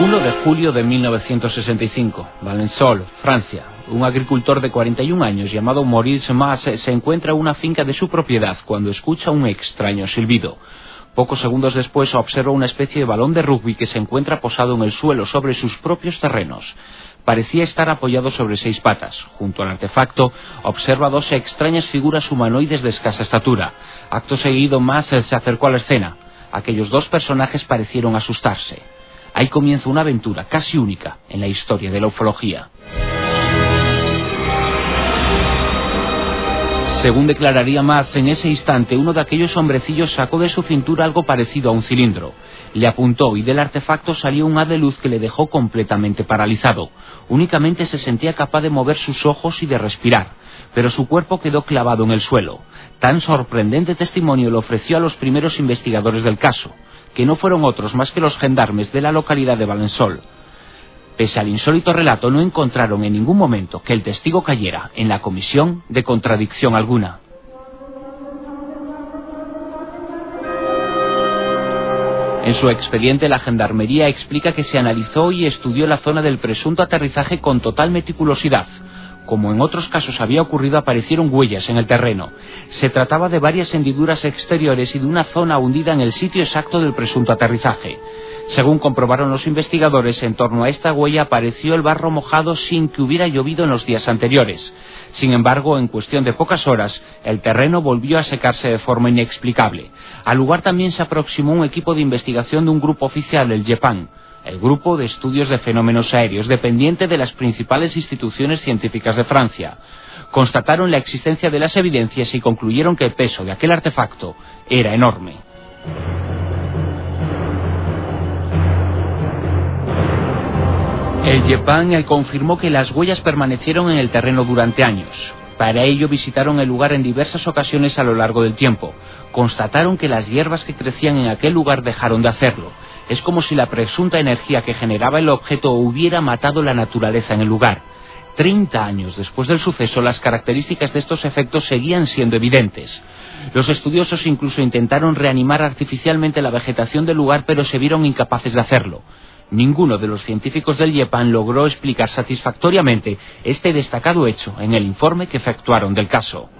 1 de julio de 1965, Valensol, Francia. Un agricultor de 41 años llamado Maurice Mas se encuentra en una finca de su propiedad cuando escucha un extraño silbido. Pocos segundos después observa una especie de balón de rugby que se encuentra posado en el suelo sobre sus propios terrenos. Parecía estar apoyado sobre seis patas. Junto al artefacto observa dos extrañas figuras humanoides de escasa estatura. Acto seguido, Mas se acercó a la escena. Aquellos dos personajes parecieron asustarse. Ahí comienza una aventura casi única en la historia de la ufología. Según declararía más, en ese instante uno de aquellos hombrecillos sacó de su cintura algo parecido a un cilindro. Le apuntó y del artefacto salió un haz de luz que le dejó completamente paralizado. Únicamente se sentía capaz de mover sus ojos y de respirar, pero su cuerpo quedó clavado en el suelo. Tan sorprendente testimonio le ofreció a los primeros investigadores del caso que no fueron otros más que los gendarmes de la localidad de Valensol. Pese al insólito relato, no encontraron en ningún momento que el testigo cayera en la comisión de contradicción alguna. En su expediente, la Gendarmería explica que se analizó y estudió la zona del presunto aterrizaje con total meticulosidad, como en otros casos había ocurrido, aparecieron huellas en el terreno. Se trataba de varias hendiduras exteriores y de una zona hundida en el sitio exacto del presunto aterrizaje. Según comprobaron los investigadores, en torno a esta huella apareció el barro mojado sin que hubiera llovido en los días anteriores. Sin embargo, en cuestión de pocas horas, el terreno volvió a secarse de forma inexplicable. Al lugar también se aproximó un equipo de investigación de un grupo oficial, el JEPAN el Grupo de Estudios de Fenómenos Aéreos, dependiente de las principales instituciones científicas de Francia. Constataron la existencia de las evidencias y concluyeron que el peso de aquel artefacto era enorme. El Yepan confirmó que las huellas permanecieron en el terreno durante años. Para ello visitaron el lugar en diversas ocasiones a lo largo del tiempo. Constataron que las hierbas que crecían en aquel lugar dejaron de hacerlo es como si la presunta energía que generaba el objeto hubiera matado la naturaleza en el lugar. Treinta años después del suceso, las características de estos efectos seguían siendo evidentes. Los estudiosos incluso intentaron reanimar artificialmente la vegetación del lugar, pero se vieron incapaces de hacerlo. Ninguno de los científicos del YEPAN logró explicar satisfactoriamente este destacado hecho en el informe que efectuaron del caso.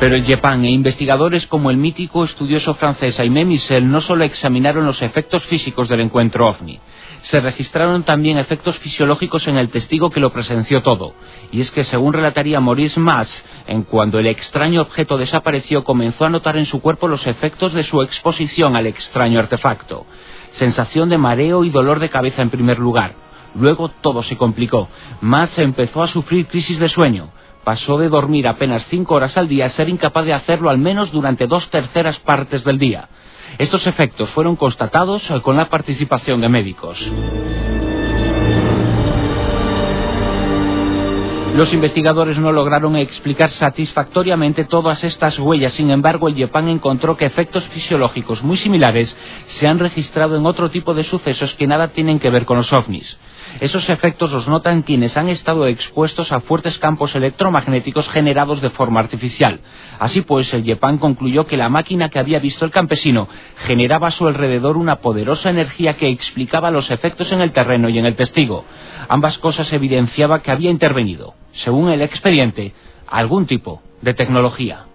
Pero el Yepan e investigadores como el mítico estudioso francés Aimé Michel no solo examinaron los efectos físicos del encuentro ovni, se registraron también efectos fisiológicos en el testigo que lo presenció todo. Y es que, según relataría Maurice Mas, en cuando el extraño objeto desapareció, comenzó a notar en su cuerpo los efectos de su exposición al extraño artefacto. Sensación de mareo y dolor de cabeza en primer lugar. Luego todo se complicó. Mas empezó a sufrir crisis de sueño pasó de dormir apenas cinco horas al día a ser incapaz de hacerlo al menos durante dos terceras partes del día. Estos efectos fueron constatados con la participación de médicos. Los investigadores no lograron explicar satisfactoriamente todas estas huellas, sin embargo el YEPAN encontró que efectos fisiológicos muy similares se han registrado en otro tipo de sucesos que nada tienen que ver con los ovnis. Esos efectos los notan quienes han estado expuestos a fuertes campos electromagnéticos generados de forma artificial. Así pues, el YEPAN concluyó que la máquina que había visto el campesino generaba a su alrededor una poderosa energía que explicaba los efectos en el terreno y en el testigo. Ambas cosas evidenciaba que había intervenido, según el expediente, algún tipo de tecnología.